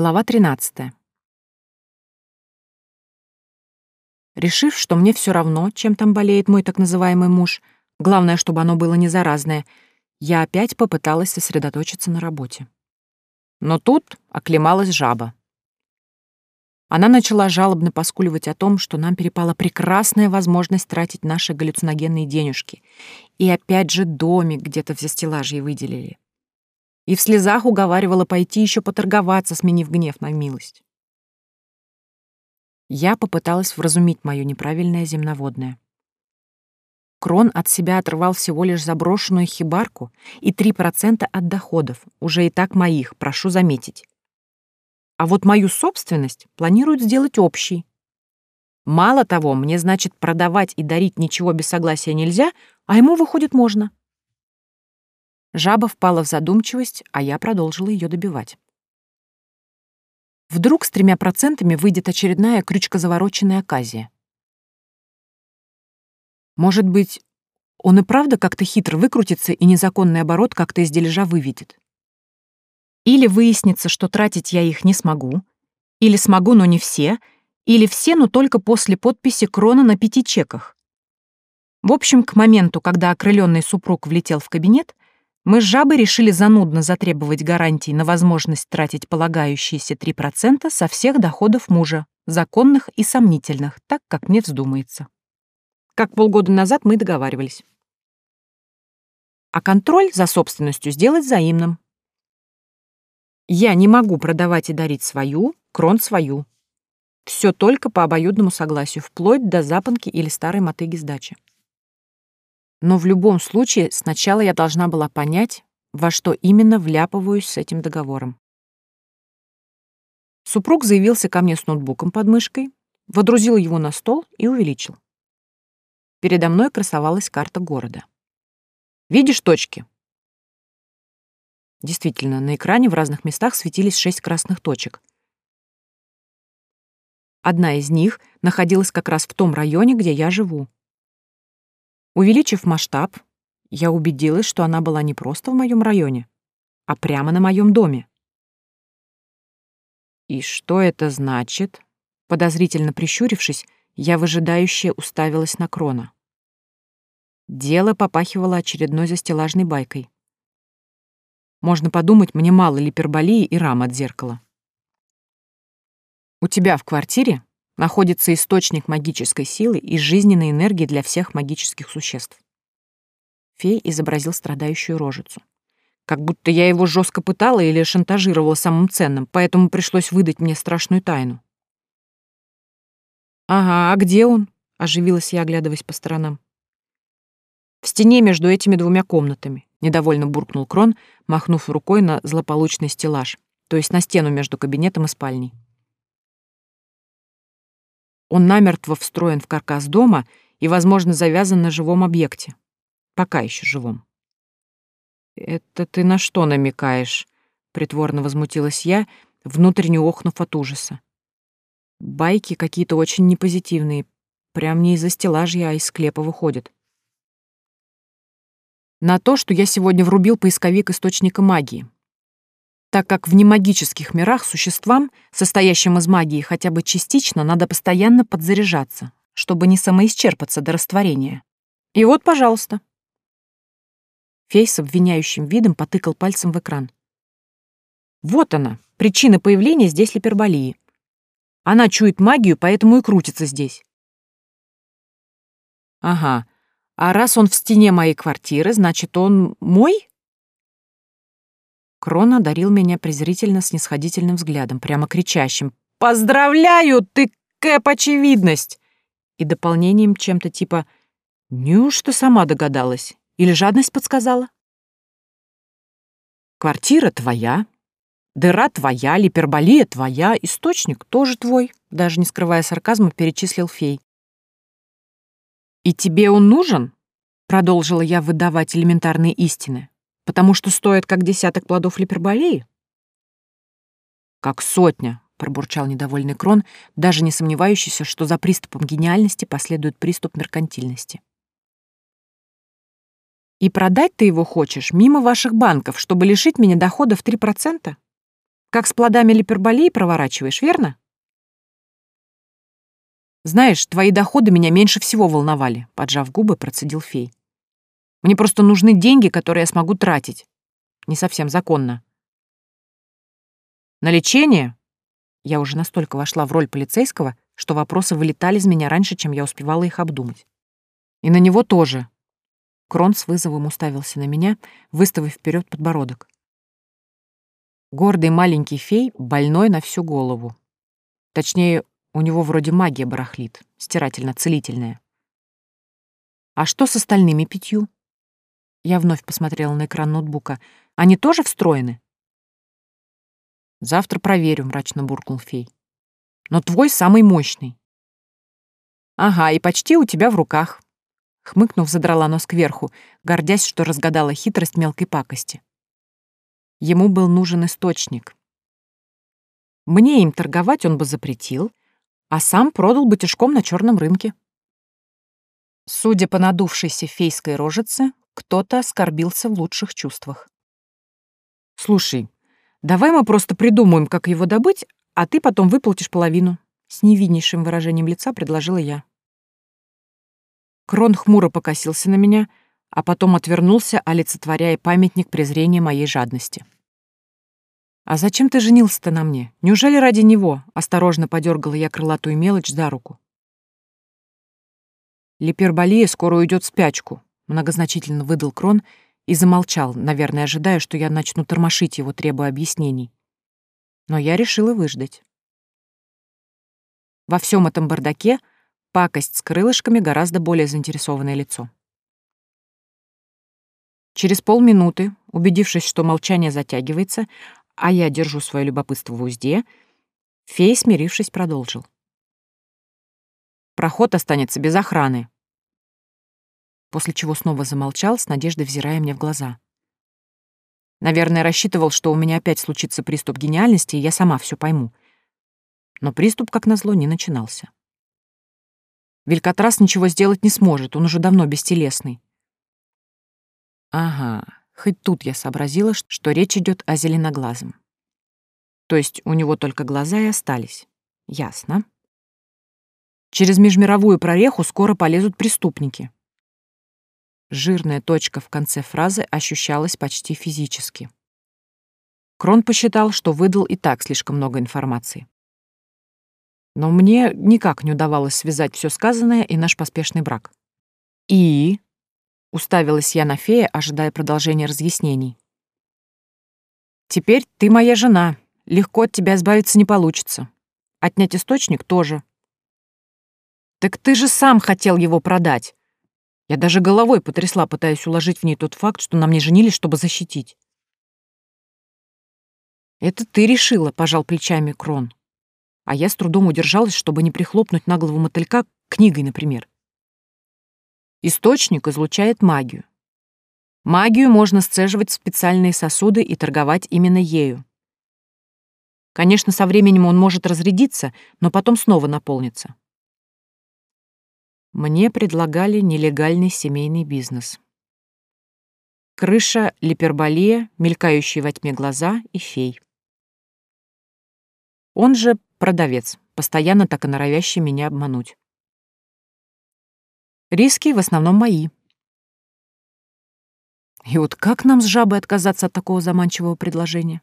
Глава 13. Решив, что мне все равно, чем там болеет мой так называемый муж, главное, чтобы оно было не заразное, я опять попыталась сосредоточиться на работе. Но тут оклемалась жаба. Она начала жалобно поскуливать о том, что нам перепала прекрасная возможность тратить наши галлюциногенные денежки. И опять же домик где-то в застеллажье выделили и в слезах уговаривала пойти еще поторговаться, сменив гнев на милость. Я попыталась вразумить мое неправильное земноводное. Крон от себя отрывал всего лишь заброшенную хибарку и 3% от доходов, уже и так моих, прошу заметить. А вот мою собственность планируют сделать общей. Мало того, мне, значит, продавать и дарить ничего без согласия нельзя, а ему, выходит, можно. Жаба впала в задумчивость, а я продолжила ее добивать. Вдруг с тремя процентами выйдет очередная крючкозавороченная оказия. Может быть, он и правда как-то хитро выкрутится и незаконный оборот как-то из дележа выведет. Или выяснится, что тратить я их не смогу, или смогу, но не все, или все, но только после подписи крона на пяти чеках. В общем, к моменту, когда окрыленный супруг влетел в кабинет, мы с жабой решили занудно затребовать гарантии на возможность тратить полагающиеся 3% со всех доходов мужа, законных и сомнительных, так, как мне вздумается. Как полгода назад мы договаривались. А контроль за собственностью сделать взаимным. Я не могу продавать и дарить свою, крон свою. Все только по обоюдному согласию, вплоть до запонки или старой мотыги сдачи. Но в любом случае сначала я должна была понять, во что именно вляпываюсь с этим договором. Супруг заявился ко мне с ноутбуком под мышкой, водрузил его на стол и увеличил. Передо мной красовалась карта города. «Видишь точки?» Действительно, на экране в разных местах светились шесть красных точек. Одна из них находилась как раз в том районе, где я живу. Увеличив масштаб, я убедилась, что она была не просто в моем районе, а прямо на моем доме. «И что это значит?» Подозрительно прищурившись, я выжидающе уставилась на Крона. Дело попахивало очередной застеллажной байкой. Можно подумать, мне мало липерболии и рам от зеркала. «У тебя в квартире находится источник магической силы и жизненной энергии для всех магических существ. Фей изобразил страдающую рожицу. Как будто я его жестко пытала или шантажировала самым ценным, поэтому пришлось выдать мне страшную тайну. «Ага, а где он?» — оживилась я, оглядываясь по сторонам. «В стене между этими двумя комнатами», — недовольно буркнул Крон, махнув рукой на злополучный стеллаж, то есть на стену между кабинетом и спальней. Он намертво встроен в каркас дома и, возможно, завязан на живом объекте. Пока еще живом. «Это ты на что намекаешь?» — притворно возмутилась я, внутренне охнув от ужаса. Байки какие-то очень непозитивные. Прям не из-за стеллажья, а из склепа выходят. На то, что я сегодня врубил поисковик источника магии, так как в немагических мирах существам, состоящим из магии хотя бы частично, надо постоянно подзаряжаться, чтобы не самоисчерпаться до растворения. И вот, пожалуйста. Фей с обвиняющим видом потыкал пальцем в экран. Вот она, причина появления здесь липерболии. Она чует магию, поэтому и крутится здесь. Ага, а раз он в стене моей квартиры, значит, он мой? Крон одарил меня презрительно-снисходительным взглядом, прямо кричащим «Поздравляю, ты кэп-очевидность!» и дополнением чем-то типа «Неужто сама догадалась? Или жадность подсказала?» «Квартира твоя, дыра твоя, липерболия твоя, источник тоже твой», даже не скрывая сарказма, перечислил фей. «И тебе он нужен?» — продолжила я выдавать элементарные истины потому что стоит как десяток плодов липерболеи? Как сотня, пробурчал недовольный Крон, даже не сомневающийся, что за приступом гениальности последует приступ меркантильности. И продать ты его хочешь мимо ваших банков, чтобы лишить меня дохода в 3%? Как с плодами липерболии проворачиваешь, верно? Знаешь, твои доходы меня меньше всего волновали, поджав губы, процедил фей. Мне просто нужны деньги, которые я смогу тратить. Не совсем законно. На лечение? Я уже настолько вошла в роль полицейского, что вопросы вылетали из меня раньше, чем я успевала их обдумать. И на него тоже. Крон с вызовом уставился на меня, выставив вперед подбородок. Гордый маленький фей, больной на всю голову. Точнее, у него вроде магия барахлит, стирательно-целительная. А что с остальными пятью? Я вновь посмотрела на экран ноутбука. Они тоже встроены? Завтра проверю, мрачно буркнул фей. Но твой самый мощный. Ага, и почти у тебя в руках. Хмыкнув, задрала нос кверху, гордясь, что разгадала хитрость мелкой пакости. Ему был нужен источник. Мне им торговать он бы запретил, а сам продал бы тяжком на черном рынке. Судя по надувшейся фейской рожице, кто-то оскорбился в лучших чувствах. «Слушай, давай мы просто придумаем, как его добыть, а ты потом выплатишь половину», — с невиннейшим выражением лица предложила я. Крон хмуро покосился на меня, а потом отвернулся, олицетворяя памятник презрения моей жадности. «А зачем ты женился-то на мне? Неужели ради него?» — осторожно подергала я крылатую мелочь за руку. «Липерболия скоро уйдет в спячку», — многозначительно выдал Крон и замолчал, наверное, ожидая, что я начну тормошить его, требуя объяснений. Но я решила выждать. Во всем этом бардаке пакость с крылышками гораздо более заинтересованное лицо. Через полминуты, убедившись, что молчание затягивается, а я держу свое любопытство в узде, фей, смирившись, продолжил. Проход останется без охраны. После чего снова замолчал, с надеждой взирая мне в глаза. Наверное, рассчитывал, что у меня опять случится приступ гениальности, и я сама все пойму. Но приступ, как назло, не начинался. Велькатрас ничего сделать не сможет, он уже давно бестелесный. Ага, Хоть тут я сообразила, что речь идет о зеленоглазом. То есть у него только глаза и остались. Ясно. Через межмировую прореху скоро полезут преступники. Жирная точка в конце фразы ощущалась почти физически. Крон посчитал, что выдал и так слишком много информации. Но мне никак не удавалось связать все сказанное и наш поспешный брак. И Уставилась я на фея, ожидая продолжения разъяснений. «Теперь ты моя жена. Легко от тебя избавиться не получится. Отнять источник тоже». «Так ты же сам хотел его продать!» Я даже головой потрясла, пытаясь уложить в ней тот факт, что на мне женились, чтобы защитить. «Это ты решила», — пожал плечами Крон. А я с трудом удержалась, чтобы не прихлопнуть на голову мотылька книгой, например. Источник излучает магию. Магию можно сцеживать в специальные сосуды и торговать именно ею. Конечно, со временем он может разрядиться, но потом снова наполнится. Мне предлагали нелегальный семейный бизнес. Крыша, липерболия, мелькающие во тьме глаза и фей. Он же продавец, постоянно так и норовящий меня обмануть. Риски в основном мои. И вот как нам с жабой отказаться от такого заманчивого предложения?